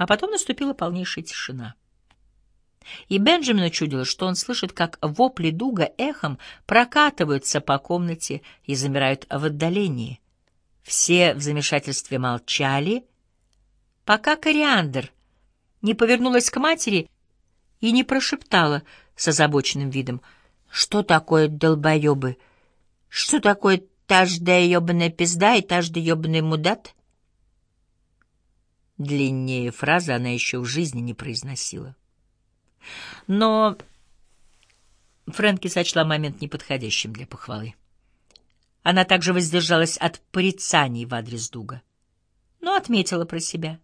А потом наступила полнейшая тишина. И Бенджамину чудилось, что он слышит, как вопли дуга эхом прокатываются по комнате и замирают в отдалении. Все в замешательстве молчали, пока кориандр не повернулась к матери и не прошептала с озабоченным видом, «Что такое долбоебы? Что такое таждая ебаная пизда и таждая ебаный мудат?» Длиннее фразы она еще в жизни не произносила. Но Фрэнки сочла момент неподходящим для похвалы. Она также воздержалась от порицаний в адрес Дуга, но отметила про себя.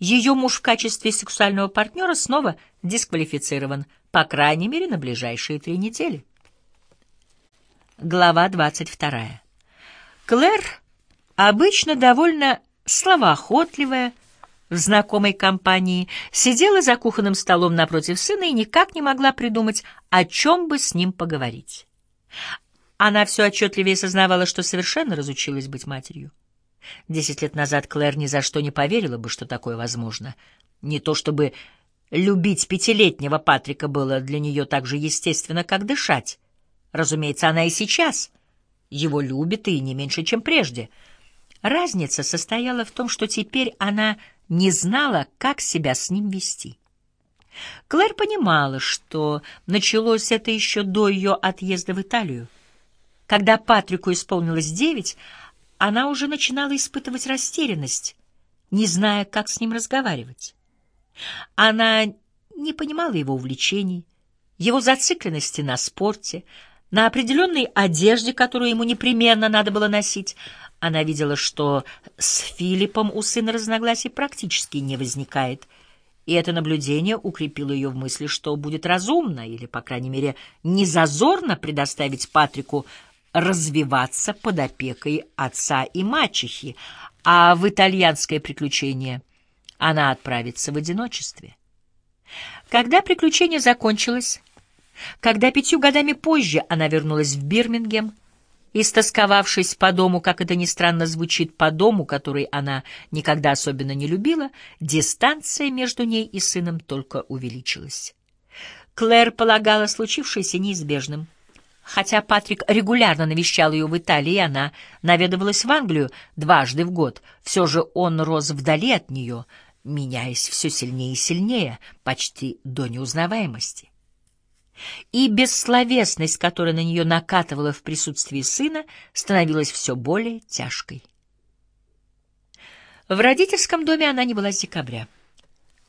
Ее муж в качестве сексуального партнера снова дисквалифицирован, по крайней мере, на ближайшие три недели. Глава двадцать вторая. Клэр обычно довольно словоохотливая, в знакомой компании, сидела за кухонным столом напротив сына и никак не могла придумать, о чем бы с ним поговорить. Она все отчетливее сознавала, что совершенно разучилась быть матерью. Десять лет назад Клэр ни за что не поверила бы, что такое возможно. Не то чтобы любить пятилетнего Патрика было для нее так же естественно, как дышать. Разумеется, она и сейчас его любит, и не меньше, чем прежде. Разница состояла в том, что теперь она не знала, как себя с ним вести. Клэр понимала, что началось это еще до ее отъезда в Италию. Когда Патрику исполнилось девять, она уже начинала испытывать растерянность, не зная, как с ним разговаривать. Она не понимала его увлечений, его зацикленности на спорте, на определенной одежде, которую ему непременно надо было носить. Она видела, что с Филиппом у сына разногласий практически не возникает, и это наблюдение укрепило ее в мысли, что будет разумно или, по крайней мере, незазорно предоставить Патрику развиваться под опекой отца и мачехи, а в итальянское приключение она отправится в одиночестве. Когда приключение закончилось, когда пятью годами позже она вернулась в Бирмингем, истосковавшись по дому, как это ни странно звучит, по дому, который она никогда особенно не любила, дистанция между ней и сыном только увеличилась. Клэр полагала случившееся неизбежным. Хотя Патрик регулярно навещал ее в Италии, она наведывалась в Англию дважды в год. Все же он рос вдали от нее, меняясь все сильнее и сильнее, почти до неузнаваемости и бессловесность, которая на нее накатывала в присутствии сына, становилась все более тяжкой. В родительском доме она не была с декабря.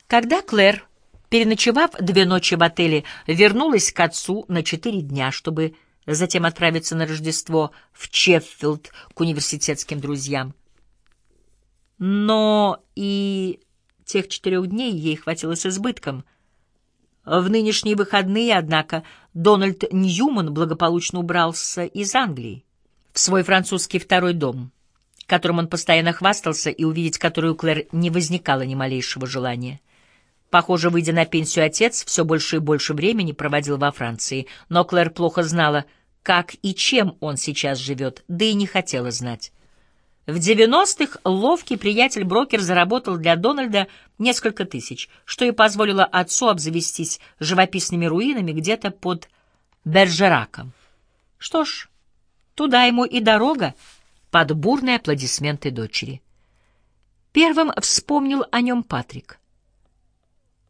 Когда Клэр, переночевав две ночи в отеле, вернулась к отцу на четыре дня, чтобы затем отправиться на Рождество в Чеффилд к университетским друзьям. Но и тех четырех дней ей хватило с избытком — в нынешние выходные, однако, Дональд Ньюман благополучно убрался из Англии в свой французский второй дом, которым он постоянно хвастался и увидеть который у Клэр не возникало ни малейшего желания. Похоже, выйдя на пенсию, отец все больше и больше времени проводил во Франции, но Клэр плохо знала, как и чем он сейчас живет, да и не хотела знать. В 90-х ловкий приятель-брокер заработал для Дональда несколько тысяч, что и позволило отцу обзавестись живописными руинами где-то под Бержераком. Что ж, туда ему и дорога под бурные аплодисменты дочери. Первым вспомнил о нем Патрик.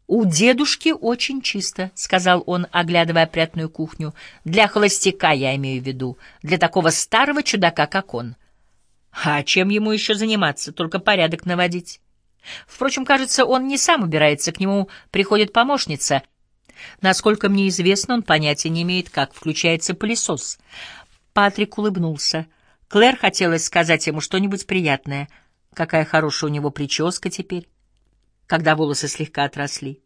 «У дедушки очень чисто», — сказал он, оглядывая опрятную кухню. «Для холостяка, я имею в виду, для такого старого чудака, как он». А чем ему еще заниматься, только порядок наводить? Впрочем, кажется, он не сам убирается, к нему приходит помощница. Насколько мне известно, он понятия не имеет, как включается пылесос. Патрик улыбнулся. Клэр хотелось сказать ему что-нибудь приятное. Какая хорошая у него прическа теперь, когда волосы слегка отросли.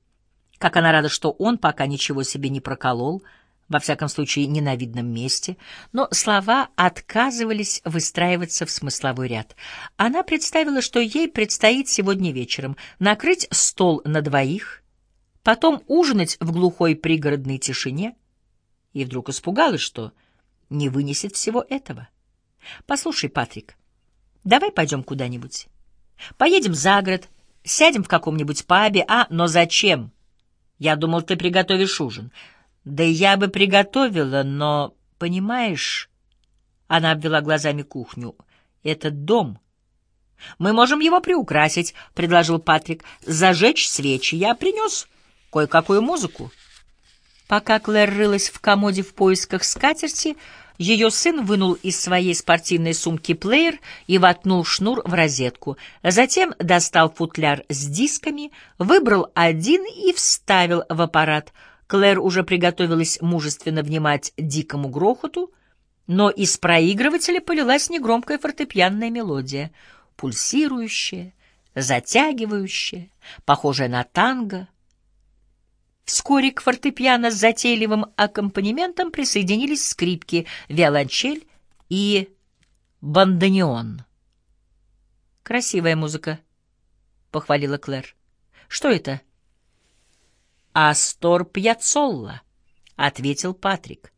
Как она рада, что он пока ничего себе не проколол — во всяком случае, не на видном месте, но слова отказывались выстраиваться в смысловой ряд. Она представила, что ей предстоит сегодня вечером накрыть стол на двоих, потом ужинать в глухой пригородной тишине, и вдруг испугалась, что не вынесет всего этого. «Послушай, Патрик, давай пойдем куда-нибудь. Поедем за город Сядем в каком-нибудь пабе, а? Но зачем? Я думал, ты приготовишь ужин. Да я бы приготовила, но, понимаешь... Она обвела глазами кухню. Этот дом... Мы можем его приукрасить, — предложил Патрик. Зажечь свечи. Я принес кое-какую музыку. Пока Клэр рылась в комоде в поисках скатерти, ее сын вынул из своей спортивной сумки плеер и воткнул шнур в розетку. Затем достал футляр с дисками, выбрал один и вставил в аппарат. Клэр уже приготовилась мужественно внимать дикому грохоту, но из проигрывателя полилась негромкая фортепианная мелодия, пульсирующая, затягивающая, похожая на танго — Вскоре к фортепиано с затейливым аккомпанементом присоединились скрипки, виолончель и бандонеон. «Красивая музыка», — похвалила Клэр. «Что это?» «Астор Пьяцолла», — ответил Патрик.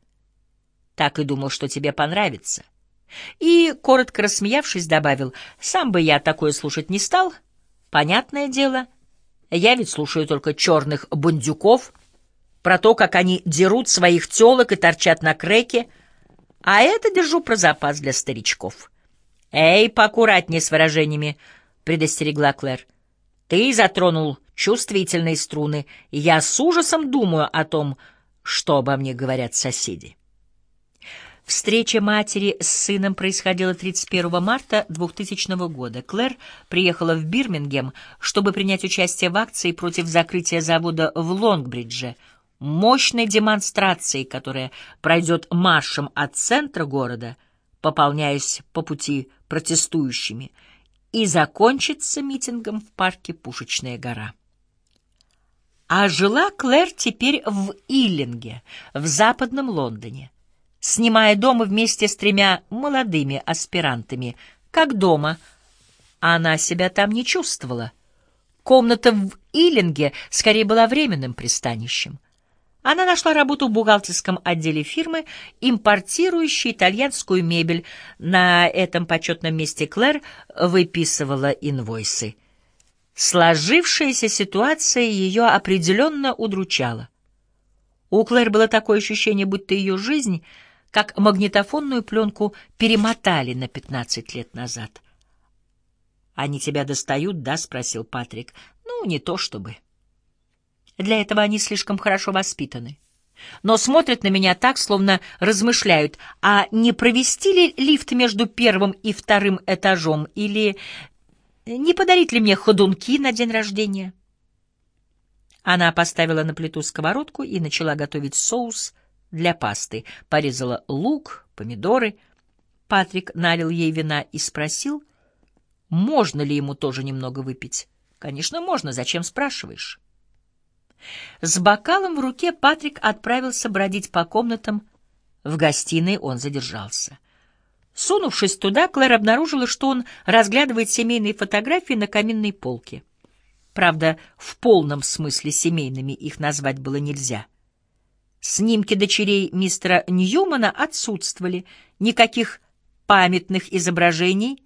«Так и думал, что тебе понравится». И, коротко рассмеявшись, добавил, «Сам бы я такое слушать не стал. Понятное дело, — я ведь слушаю только черных бандюков, про то, как они дерут своих телок и торчат на креке, а это держу про запас для старичков. «Эй, поаккуратнее с выражениями», — предостерегла Клэр. «Ты затронул чувствительные струны, я с ужасом думаю о том, что обо мне говорят соседи». Встреча матери с сыном происходила 31 марта 2000 года. Клэр приехала в Бирмингем, чтобы принять участие в акции против закрытия завода в Лонгбридже, мощной демонстрации, которая пройдет маршем от центра города, пополняясь по пути протестующими, и закончится митингом в парке Пушечная гора. А жила Клэр теперь в Иллинге, в западном Лондоне снимая дома вместе с тремя молодыми аспирантами. Как дома. Она себя там не чувствовала. Комната в Иллинге скорее была временным пристанищем. Она нашла работу в бухгалтерском отделе фирмы, импортирующей итальянскую мебель. На этом почетном месте Клэр выписывала инвойсы. Сложившаяся ситуация ее определенно удручала. У Клэр было такое ощущение, будто ее жизнь — как магнитофонную пленку перемотали на пятнадцать лет назад. «Они тебя достают, да?» — спросил Патрик. «Ну, не то чтобы. Для этого они слишком хорошо воспитаны. Но смотрят на меня так, словно размышляют, а не провести ли лифт между первым и вторым этажом, или не подарить ли мне ходунки на день рождения?» Она поставила на плиту сковородку и начала готовить соус — для пасты, порезала лук, помидоры. Патрик налил ей вина и спросил, можно ли ему тоже немного выпить. Конечно, можно, зачем спрашиваешь? С бокалом в руке Патрик отправился бродить по комнатам. В гостиной он задержался. Сунувшись туда, Клэр обнаружила, что он разглядывает семейные фотографии на каминной полке. Правда, в полном смысле семейными их назвать было нельзя — Снимки дочерей мистера Ньюмана отсутствовали, никаких памятных изображений